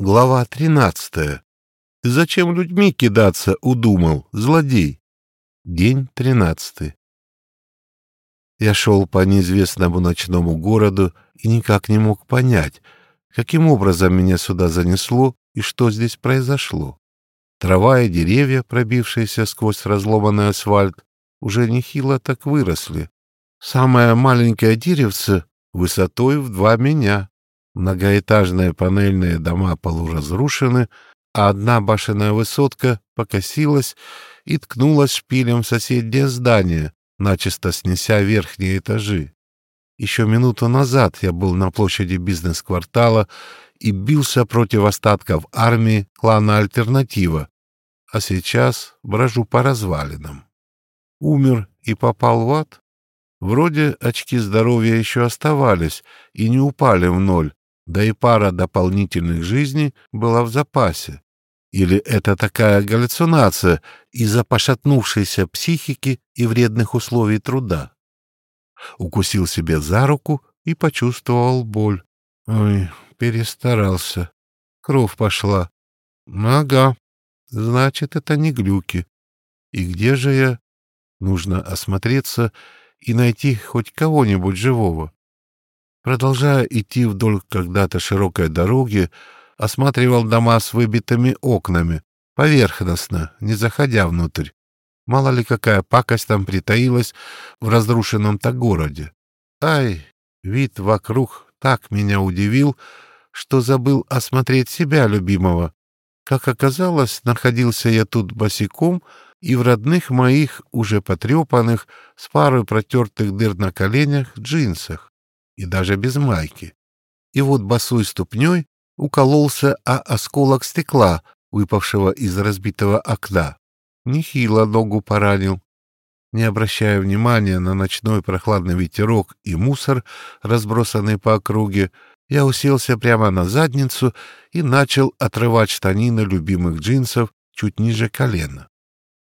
Глава тринадцатая. Зачем людьми кидаться удумал, злодей? День тринадцатый. Я шел по неизвестному ночному городу и никак не мог понять, каким образом меня сюда занесло и что здесь произошло. Трава и деревья, пробившиеся сквозь разломанный асфальт, уже нехило так выросли. Самое маленькое деревце высотой в два меня. Многоэтажные панельные дома полуразрушены, а одна башенная высотка покосилась и ткнулась шпилем в соседнее здание, начисто снеся верхние этажи. Еще минуту назад я был на площади бизнес-квартала и бился против остатков армии клана «Альтернатива», а сейчас брожу по развалинам. Умер и попал в ад? Вроде очки здоровья еще оставались и не упали в ноль, да и пара дополнительных жизней была в запасе. Или это такая галлюцинация из-за пошатнувшейся психики и вредных условий труда? Укусил себе за руку и почувствовал боль. Ой, перестарался. Кровь пошла. Ага, значит, это не глюки. И где же я? Нужно осмотреться и найти хоть кого-нибудь живого. Продолжая идти вдоль когда-то широкой дороги, осматривал дома с выбитыми окнами, поверхностно, не заходя внутрь. Мало ли какая пакость там притаилась в разрушенном-то городе. Ай, вид вокруг так меня удивил, что забыл осмотреть себя любимого. Как оказалось, находился я тут босиком и в родных моих, уже потрепанных, с парой протертых дыр на коленях, джинсах и даже без майки. И вот босой ступней укололся о осколок стекла, выпавшего из разбитого окна. Нехило ногу поранил. Не обращая внимания на ночной прохладный ветерок и мусор, разбросанный по округе, я уселся прямо на задницу и начал отрывать штанины любимых джинсов чуть ниже колена.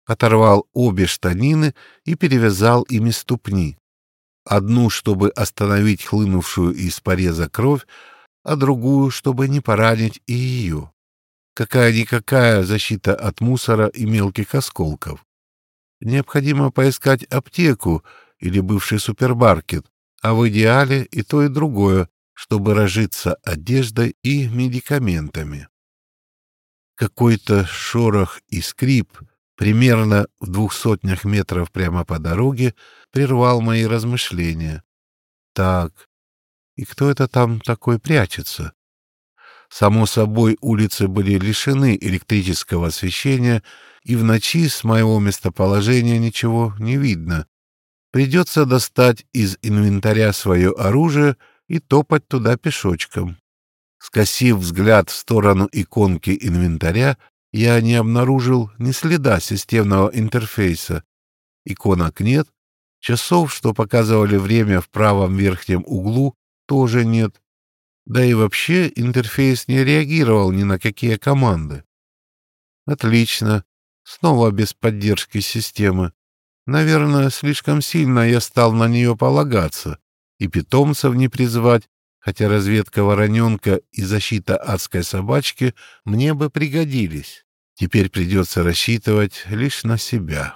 Оторвал обе штанины и перевязал ими ступни одну, чтобы остановить хлынувшую из пореза кровь, а другую, чтобы не поранить и ее. Какая-никакая защита от мусора и мелких осколков. Необходимо поискать аптеку или бывший супермаркет, а в идеале и то, и другое, чтобы разжиться одеждой и медикаментами. Какой-то шорох и скрип — примерно в двух сотнях метров прямо по дороге, прервал мои размышления. Так, и кто это там такой прячется? Само собой, улицы были лишены электрического освещения, и в ночи с моего местоположения ничего не видно. Придется достать из инвентаря свое оружие и топать туда пешочком. Скосив взгляд в сторону иконки инвентаря, я не обнаружил ни следа системного интерфейса. Иконок нет, часов, что показывали время в правом верхнем углу, тоже нет. Да и вообще интерфейс не реагировал ни на какие команды. Отлично. Снова без поддержки системы. Наверное, слишком сильно я стал на нее полагаться. И питомцев не призвать, хотя разведка вороненка и защита адской собачки мне бы пригодились. Теперь придется рассчитывать лишь на себя.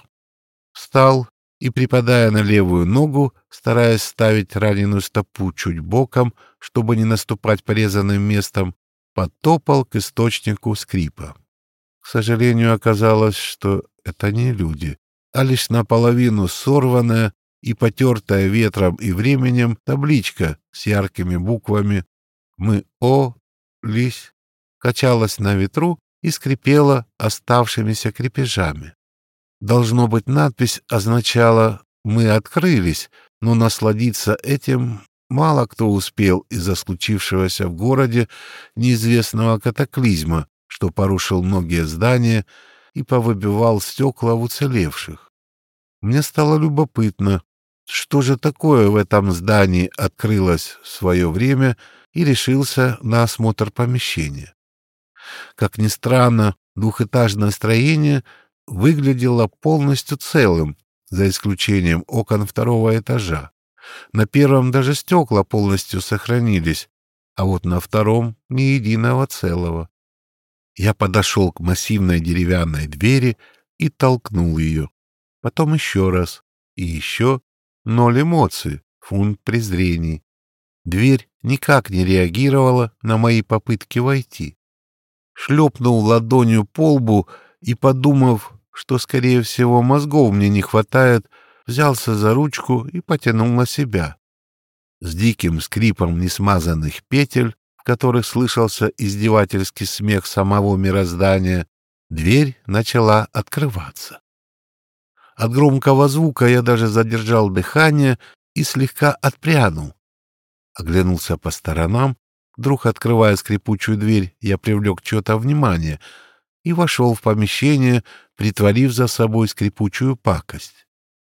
Встал и, припадая на левую ногу, стараясь ставить раненую стопу чуть боком, чтобы не наступать порезанным местом, подтопал к источнику скрипа. К сожалению, оказалось, что это не люди, а лишь наполовину сорванная и потертая ветром и временем табличка с яркими буквами «Мы О, Лись» качалась на ветру и скрипела оставшимися крепежами. Должно быть, надпись означала «Мы открылись», но насладиться этим мало кто успел из-за случившегося в городе неизвестного катаклизма, что порушил многие здания и повыбивал стекла в уцелевших. Мне стало любопытно, что же такое в этом здании открылось в свое время и решился на осмотр помещения. Как ни странно, двухэтажное строение выглядело полностью целым, за исключением окон второго этажа. На первом даже стекла полностью сохранились, а вот на втором ни единого целого. Я подошел к массивной деревянной двери и толкнул ее. Потом еще раз. И еще. Ноль эмоций, фунт презрений. Дверь никак не реагировала на мои попытки войти. Шлепнул ладонью по лбу и, подумав, что, скорее всего, мозгов мне не хватает, взялся за ручку и потянул на себя. С диким скрипом несмазанных петель, в которых слышался издевательский смех самого мироздания, дверь начала открываться. От громкого звука я даже задержал дыхание и слегка отпрянул. Оглянулся по сторонам, вдруг открывая скрипучую дверь, я привлек чье-то внимание и вошел в помещение, притворив за собой скрипучую пакость.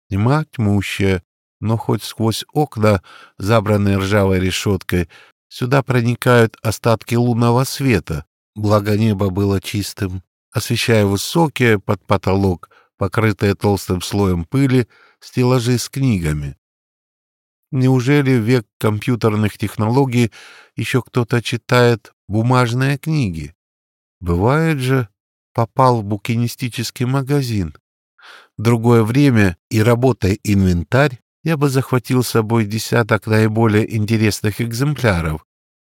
Тьма тьмущая, но хоть сквозь окна, забранные ржавой решеткой, сюда проникают остатки лунного света, благо небо было чистым, освещая высокие под потолок, покрытые толстым слоем пыли, стеллажи с книгами. Неужели в век компьютерных технологий еще кто-то читает бумажные книги? Бывает же, попал в букинистический магазин. Другое время и работая инвентарь, я бы захватил с собой десяток наиболее интересных экземпляров.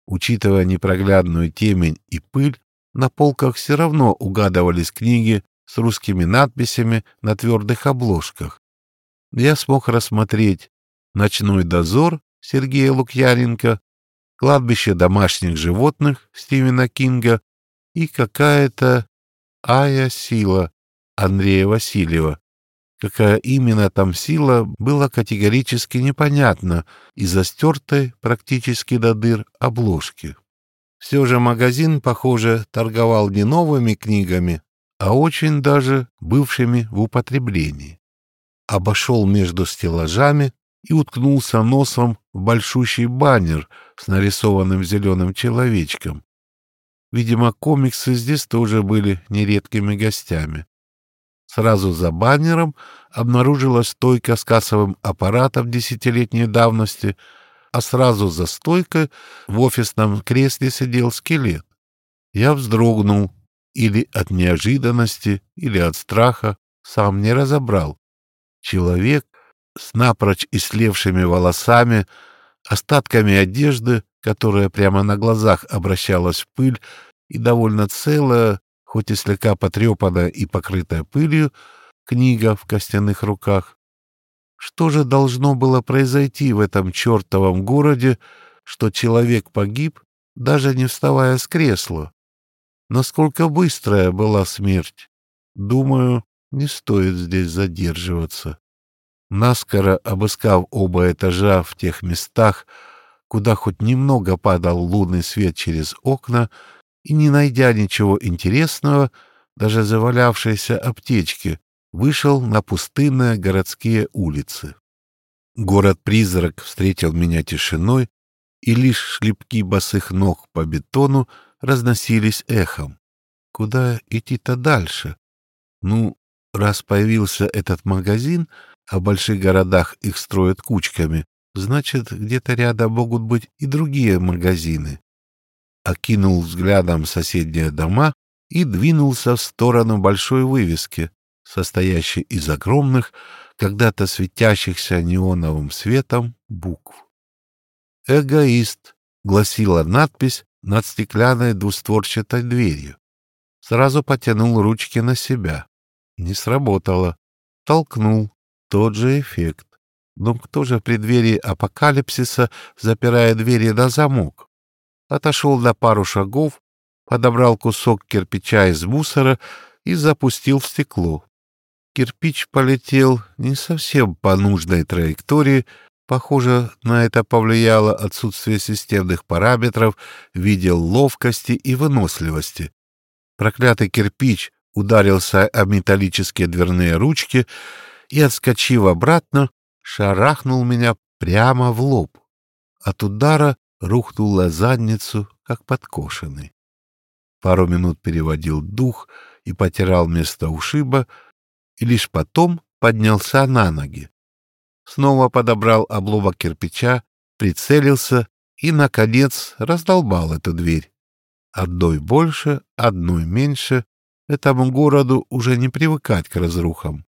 Учитывая непроглядную темень и пыль, на полках все равно угадывались книги с русскими надписями на твердых обложках. Я смог рассмотреть «Ночной дозор» Сергея Лукьяненко, «Кладбище домашних животных» Стивена Кинга и какая-то «Ая сила» Андрея Васильева. Какая именно там сила, было категорически непонятно из-за стертой практически до дыр обложки. Все же магазин, похоже, торговал не новыми книгами, а очень даже бывшими в употреблении. Обошел между стеллажами и уткнулся носом в большущий баннер с нарисованным зеленым человечком. Видимо, комиксы здесь тоже были нередкими гостями. Сразу за баннером обнаружилась стойка с кассовым аппаратом десятилетней давности, а сразу за стойкой в офисном кресле сидел скелет. Я вздрогнул, или от неожиданности, или от страха, сам не разобрал. Человек с напрочь ислевшими волосами, остатками одежды, которая прямо на глазах обращалась в пыль, и довольно целая, хоть и слегка потрепанная и покрытая пылью, книга в костяных руках. Что же должно было произойти в этом чертовом городе, что человек погиб, даже не вставая с кресла? Насколько быстрая была смерть? Думаю, не стоит здесь задерживаться. Наскоро обыскав оба этажа в тех местах, куда хоть немного падал лунный свет через окна, и, не найдя ничего интересного, даже завалявшейся аптечки, вышел на пустынные городские улицы. Город-призрак встретил меня тишиной, и лишь шлепки босых ног по бетону разносились эхом. Куда идти-то дальше? Ну, раз появился этот магазин, а в больших городах их строят кучками, значит, где-то рядом могут быть и другие магазины окинул взглядом соседние дома и двинулся в сторону большой вывески, состоящей из огромных, когда-то светящихся неоновым светом букв. «Эгоист», — гласила надпись над стеклянной двустворчатой дверью. Сразу потянул ручки на себя. Не сработало. Толкнул. Тот же эффект. Но кто же в преддверии апокалипсиса запирает двери на замок? отошел на пару шагов, подобрал кусок кирпича из мусора и запустил в стекло. Кирпич полетел не совсем по нужной траектории, Похоже, на это повлияло отсутствие системных параметров в виде ловкости и выносливости. Проклятый кирпич ударился о металлические дверные ручки и, отскочив обратно, шарахнул меня прямо в лоб. От удара рухнул на задницу, как подкошенный. Пару минут переводил дух и потирал место ушиба, и лишь потом поднялся на ноги. Снова подобрал обломок кирпича, прицелился и, наконец, раздолбал эту дверь. Одной больше, одной меньше. Этому городу уже не привыкать к разрухам.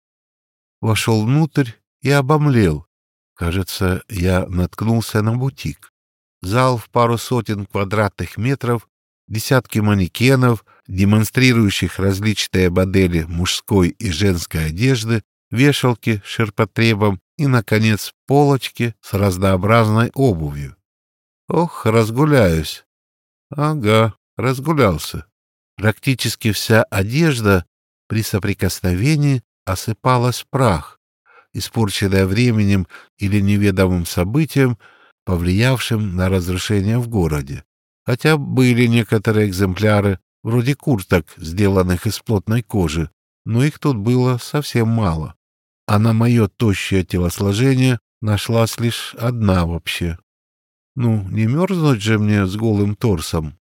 Вошел внутрь и обомлел. Кажется, я наткнулся на бутик. Зал в пару сотен квадратных метров, десятки манекенов, демонстрирующих различные модели мужской и женской одежды, вешалки с ширпотребом и, наконец, полочки с разнообразной обувью. Ох, разгуляюсь. Ага, разгулялся. Практически вся одежда при соприкосновении осыпалась в прах, испорченная временем или неведомым событием, повлиявшим на разрушение в городе. Хотя были некоторые экземпляры, вроде курток, сделанных из плотной кожи, но их тут было совсем мало. А на мое тощее телосложение нашлась лишь одна вообще. Ну, не мерзнуть же мне с голым торсом.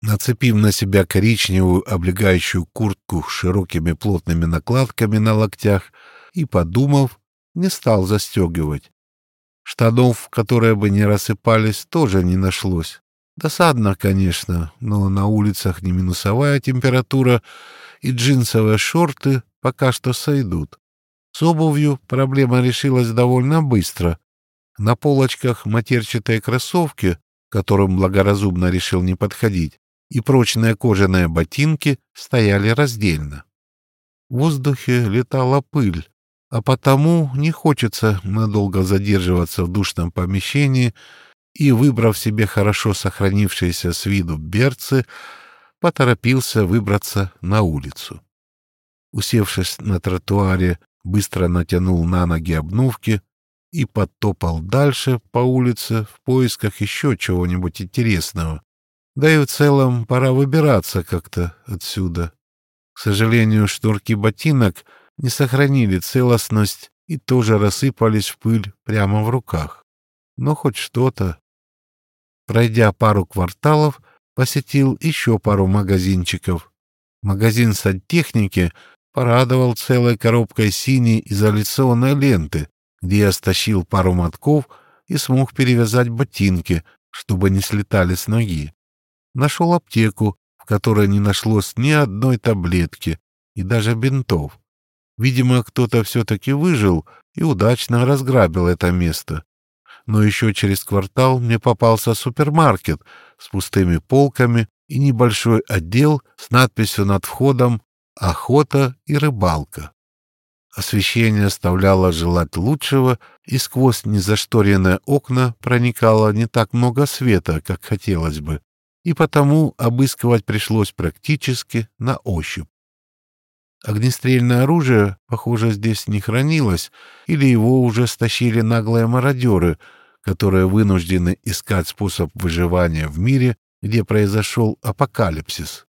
Нацепив на себя коричневую облегающую куртку с широкими плотными накладками на локтях и, подумав, не стал застегивать. Штанов, которые бы не рассыпались, тоже не нашлось. Досадно, конечно, но на улицах не минусовая температура, и джинсовые шорты пока что сойдут. С обувью проблема решилась довольно быстро. На полочках матерчатые кроссовки, которым благоразумно решил не подходить, и прочные кожаные ботинки стояли раздельно. В воздухе летала пыль, а потому не хочется надолго задерживаться в душном помещении и, выбрав себе хорошо сохранившиеся с виду берцы, поторопился выбраться на улицу. Усевшись на тротуаре, быстро натянул на ноги обновки, и подтопал дальше по улице в поисках еще чего-нибудь интересного. Да и в целом пора выбираться как-то отсюда. К сожалению, шнурки ботинок не сохранили целостность и тоже рассыпались в пыль прямо в руках. Но хоть что-то. Пройдя пару кварталов, посетил еще пару магазинчиков. Магазин сантехники порадовал целой коробкой синей изоляционной ленты, где я стащил пару мотков и смог перевязать ботинки, чтобы не слетали с ноги. Нашел аптеку, в которой не нашлось ни одной таблетки и даже бинтов. Видимо, кто-то все-таки выжил и удачно разграбил это место. Но еще через квартал мне попался супермаркет с пустыми полками и небольшой отдел с надписью над входом «Охота и рыбалка». Освещение оставляло желать лучшего, и сквозь незашторенные окна проникало не так много света, как хотелось бы, и потому обыскивать пришлось практически на ощупь. Огнестрельное оружие, похоже, здесь не хранилось, или его уже стащили наглые мародеры, которые вынуждены искать способ выживания в мире, где произошел апокалипсис.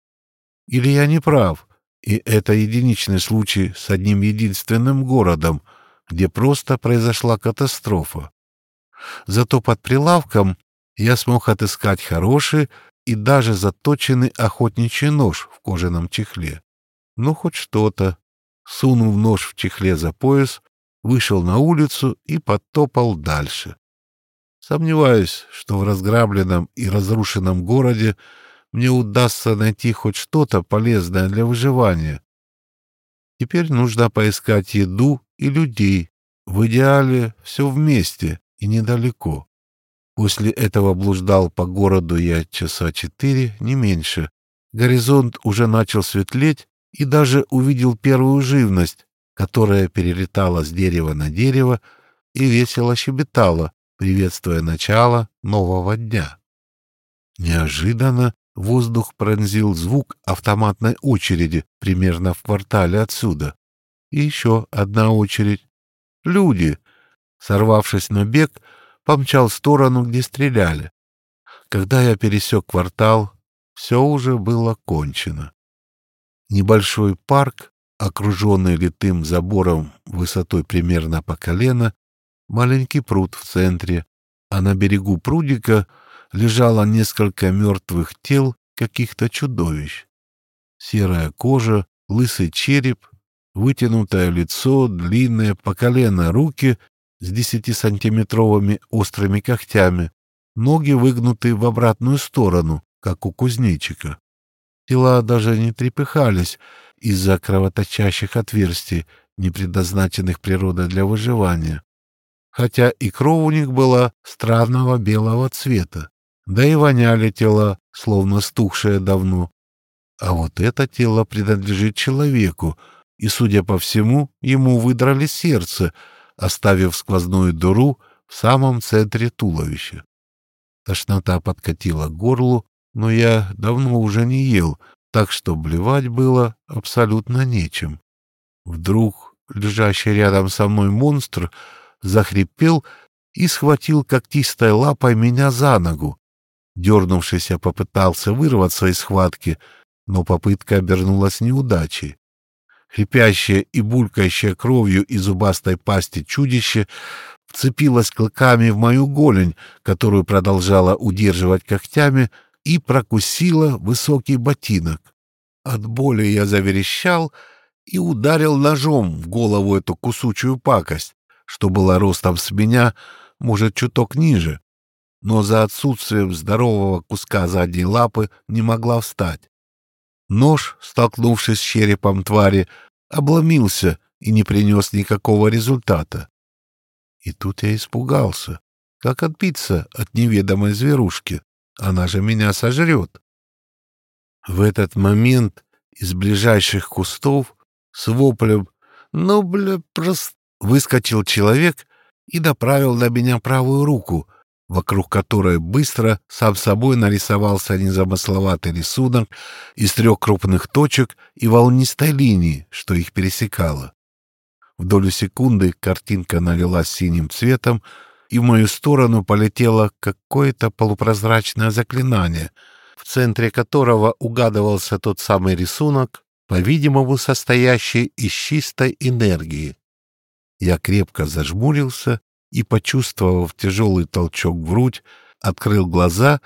Или я не прав, и это единичный случай с одним единственным городом, где просто произошла катастрофа. Зато под прилавком я смог отыскать хороший и даже заточенный охотничий нож в кожаном чехле. Ну, хоть что-то. Сунул нож в чехле за пояс, вышел на улицу и подтопал дальше. Сомневаюсь, что в разграбленном и разрушенном городе мне удастся найти хоть что-то полезное для выживания. Теперь нужно поискать еду и людей. В идеале все вместе и недалеко. После этого блуждал по городу я часа четыре, не меньше. Горизонт уже начал светлеть, и даже увидел первую живность, которая перелетала с дерева на дерево и весело щебетала, приветствуя начало нового дня. Неожиданно Воздух пронзил звук автоматной очереди примерно в квартале отсюда. И еще одна очередь. Люди, сорвавшись на бег, помчал в сторону, где стреляли. Когда я пересек квартал, все уже было кончено. Небольшой парк, окруженный литым забором высотой примерно по колено, маленький пруд в центре, а на берегу прудика — лежало несколько мертвых тел каких-то чудовищ. Серая кожа, лысый череп, вытянутое лицо, длинные по колено руки с десятисантиметровыми острыми когтями, ноги выгнуты в обратную сторону, как у кузнечика. Тела даже не трепыхались из-за кровоточащих отверстий, не предназначенных природой для выживания. Хотя и кровь у них была странного белого цвета, да и воняли тела, словно стухшие давно. А вот это тело принадлежит человеку, и, судя по всему, ему выдрали сердце, оставив сквозную дыру в самом центре туловища. Тошнота подкатила к горлу, но я давно уже не ел, так что блевать было абсолютно нечем. Вдруг лежащий рядом со мной монстр захрипел и схватил когтистой лапой меня за ногу. Дернувшись, я попытался вырваться из схватки, но попытка обернулась неудачей. Хрипящее и булькающее кровью и зубастой пасти чудище вцепилось клыками в мою голень, которую продолжала удерживать когтями, и прокусила высокий ботинок. От боли я заверещал и ударил ножом в голову эту кусучую пакость, что была ростом с меня, может, чуток ниже, но за отсутствием здорового куска задней лапы не могла встать. Нож, столкнувшись с черепом твари, обломился и не принес никакого результата. И тут я испугался. Как отбиться от неведомой зверушки? Она же меня сожрет. В этот момент из ближайших кустов с воплем «Ну, бля, просто...» выскочил человек и направил на меня правую руку, вокруг которой быстро сам собой нарисовался незамысловатый рисунок из трех крупных точек и волнистой линии, что их пересекало. В долю секунды картинка налилась синим цветом, и в мою сторону полетело какое-то полупрозрачное заклинание, в центре которого угадывался тот самый рисунок, по-видимому, состоящий из чистой энергии. Я крепко зажмурился и, почувствовав тяжелый толчок в грудь, открыл глаза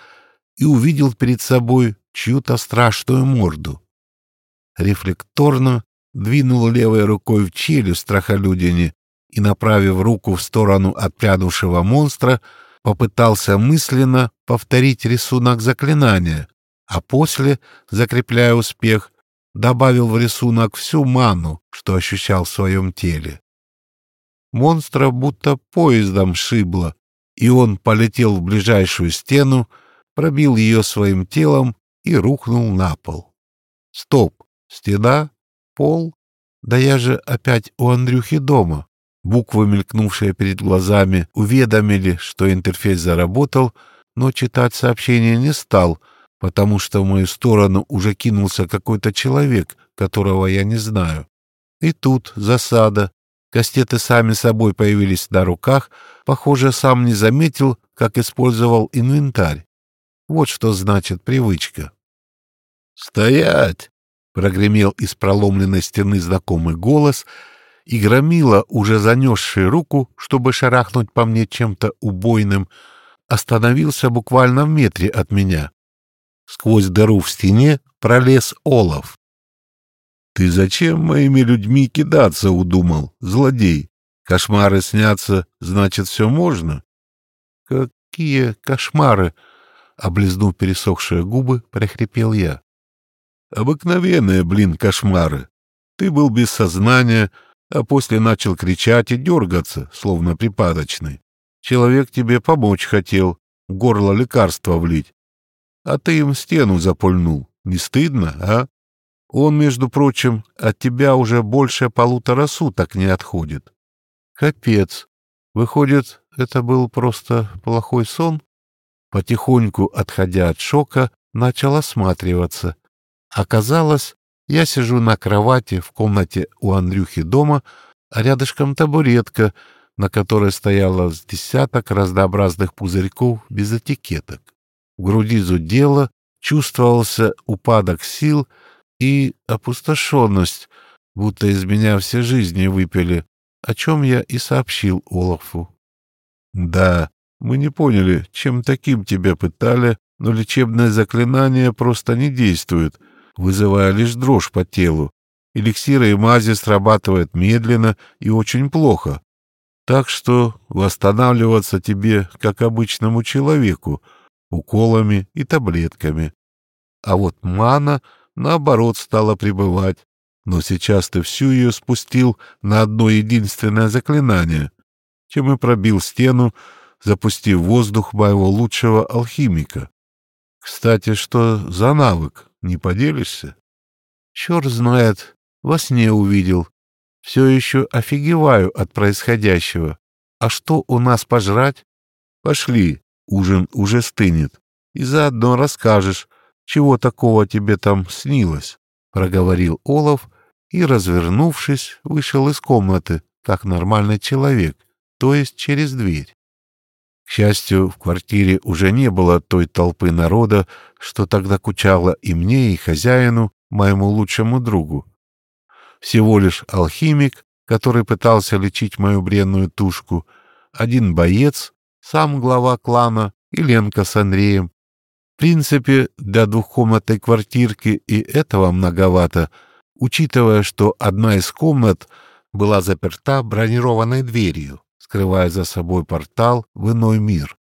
и увидел перед собой чью-то страшную морду. Рефлекторно двинул левой рукой в челюсть страхолюдине и, направив руку в сторону отпрянувшего монстра, попытался мысленно повторить рисунок заклинания, а после, закрепляя успех, добавил в рисунок всю ману, что ощущал в своем теле. Монстра будто поездом шибло, и он полетел в ближайшую стену, пробил ее своим телом и рухнул на пол. Стоп! Стена? Пол? Да я же опять у Андрюхи дома. Буквы, мелькнувшие перед глазами, уведомили, что интерфейс заработал, но читать сообщение не стал, потому что в мою сторону уже кинулся какой-то человек, которого я не знаю. И тут засада. Кастеты сами собой появились на руках, похоже, сам не заметил, как использовал инвентарь. Вот что значит привычка. «Стоять!» — прогремел из проломленной стены знакомый голос — и громила, уже занесший руку, чтобы шарахнуть по мне чем-то убойным, остановился буквально в метре от меня. Сквозь дыру в стене пролез Олов. «Ты зачем моими людьми кидаться удумал, злодей? Кошмары снятся, значит, все можно?» «Какие кошмары?» — облизнув пересохшие губы, прохрипел я. «Обыкновенные, блин, кошмары. Ты был без сознания, а после начал кричать и дергаться, словно припадочный. Человек тебе помочь хотел, горло лекарства влить. А ты им стену запульнул. Не стыдно, а? Он, между прочим, от тебя уже больше полутора суток не отходит. Капец. Выходит, это был просто плохой сон? Потихоньку, отходя от шока, начал осматриваться. Оказалось, я сижу на кровати в комнате у Андрюхи дома, а рядышком табуретка, на которой стояло с десяток разнообразных пузырьков без этикеток. В груди зудело, чувствовался упадок сил и опустошенность, будто из меня все жизни выпили, о чем я и сообщил Олафу. «Да, мы не поняли, чем таким тебя пытали, но лечебное заклинание просто не действует», вызывая лишь дрожь по телу. Эликсиры и мази срабатывают медленно и очень плохо. Так что восстанавливаться тебе, как обычному человеку, уколами и таблетками. а вот мана, наоборот, стала пребывать. Но сейчас ты всю ее спустил на одно единственное заклинание, чем и пробил стену, запустив воздух моего лучшего алхимика. Кстати, что за навык, не поделишься? Черт знает, во сне увидел. Все еще офигеваю от происходящего. А что у нас пожрать? Пошли, ужин уже стынет. И заодно расскажешь, чего такого тебе там снилось, — проговорил Олов и, развернувшись, вышел из комнаты, как нормальный человек, то есть через дверь. К счастью, в квартире уже не было той толпы народа, что тогда кучало и мне, и хозяину, моему лучшему другу. Всего лишь алхимик, который пытался лечить мою бренную тушку, один боец, сам глава клана и Ленка с Андреем. Принципе, для двухкомнатной квартирки и этого многовато, учитывая, что одна из комнат была заперта бронированной дверью, скрывая за собой портал в иной мир.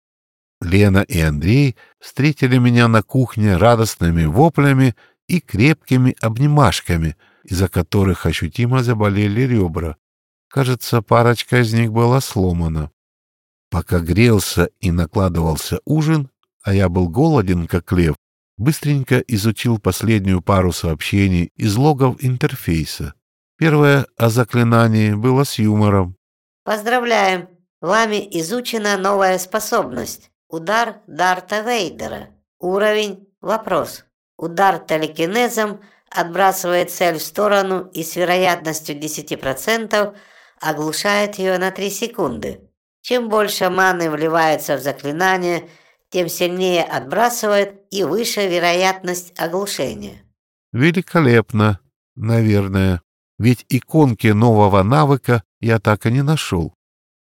Лена и Андрей встретили меня на кухне радостными воплями и крепкими обнимашками, из-за которых ощутимо заболели ребра. Кажется, парочка из них была сломана. Пока грелся и накладывался ужин, а я был голоден, как лев, быстренько изучил последнюю пару сообщений из логов интерфейса. Первое о заклинании было с юмором. «Поздравляем! Вами изучена новая способность. Удар Дарта Вейдера. Уровень – вопрос. Удар телекинезом отбрасывает цель в сторону и с вероятностью 10% оглушает ее на 3 секунды. Чем больше маны вливается в заклинание, тем сильнее отбрасывает и выше вероятность оглушения. Великолепно, наверное. Ведь иконки нового навыка я так и не нашел.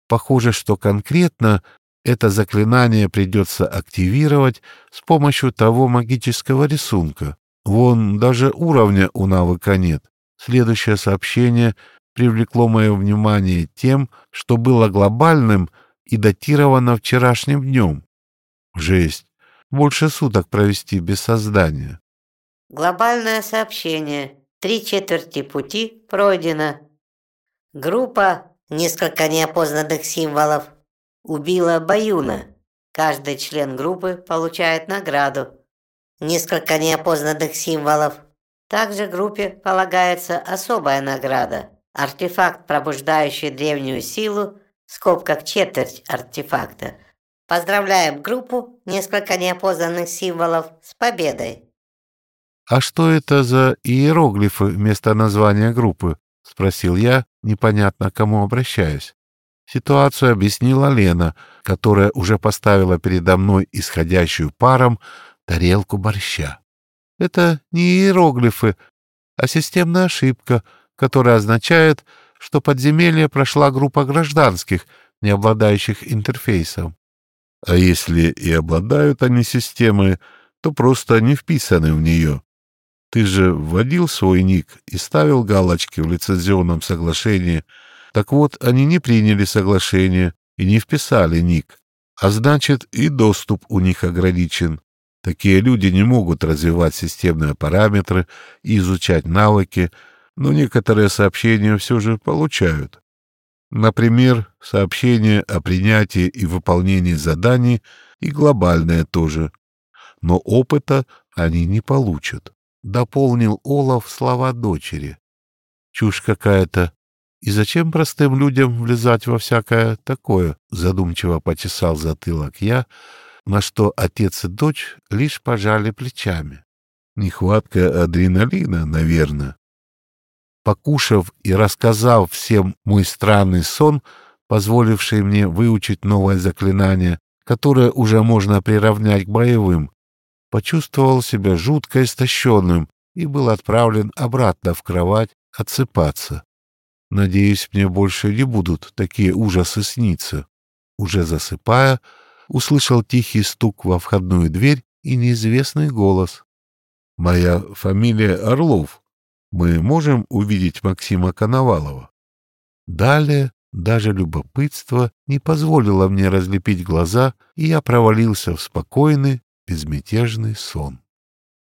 Похоже, что конкретно это заклинание придется активировать с помощью того магического рисунка. Вон даже уровня у навыка нет. Следующее сообщение привлекло мое внимание тем, что было глобальным и датировано вчерашним днем. Жесть. Больше суток провести без создания. Глобальное сообщение. Три четверти пути пройдено. Группа несколько неопознанных символов убила Баюна. Каждый член группы получает награду. Несколько неопознанных символов. Также группе полагается особая награда. Артефакт, пробуждающий древнюю силу, в скобках четверть артефакта. Поздравляем группу, несколько неопознанных символов, с победой. «А что это за иероглифы вместо названия группы?» — спросил я, непонятно к кому обращаюсь. Ситуацию объяснила Лена, которая уже поставила передо мной исходящую паром тарелку борща. Это не иероглифы, а системная ошибка, которая означает, что подземелье прошла группа гражданских, не обладающих интерфейсом. А если и обладают они системой, то просто не вписаны в нее. Ты же вводил свой ник и ставил галочки в лицензионном соглашении — так вот, они не приняли соглашение и не вписали ник, а значит и доступ у них ограничен. Такие люди не могут развивать системные параметры и изучать навыки, но некоторые сообщения все же получают. Например, сообщения о принятии и выполнении заданий и глобальное тоже. Но опыта они не получат. Дополнил Олаф слова дочери. Чушь какая-то. И зачем простым людям влезать во всякое такое? Задумчиво почесал затылок я, на что отец и дочь лишь пожали плечами. Нехватка адреналина, наверное. Покушав и рассказав всем мой странный сон, позволивший мне выучить новое заклинание, которое уже можно приравнять к боевым, почувствовал себя жутко истощенным и был отправлен обратно в кровать отсыпаться. Надеюсь, мне больше не будут такие ужасы сниться. Уже засыпая, услышал тихий стук во входную дверь и неизвестный голос. «Моя фамилия Орлов. Мы можем увидеть Максима Коновалова?» Далее даже любопытство не позволило мне разлепить глаза, и я провалился в спокойный, безмятежный сон.